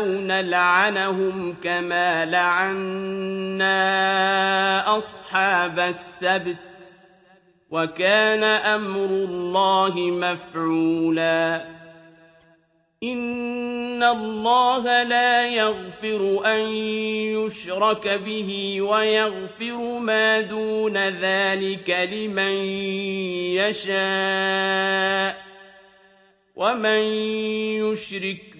أَوْ نَلْعَنَهُمْ كَمَا لَعَنَّا أَصْحَابَ السَّبْتِ ۚ وَكَانَ أَمْرُ اللَّهِ مَفْعُولًا إِنَّ اللَّهَ لَا يَغْفِرُ أَن يُشْرَكَ بِهِ وَيَغْفِرُ مَا دُونَ ذَٰلِكَ لِمَن يَشَاءُ ۚ وَمَن يُشْرِكْ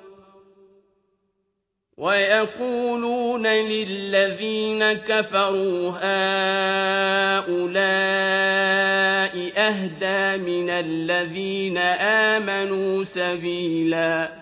وَيَقُولُونَ لِلَّذِينَ كَفَرُوا هَٰؤُلَاءِ أَهْدَىٰ مِنَ الَّذِينَ آمَنُوا سَبِيلًا.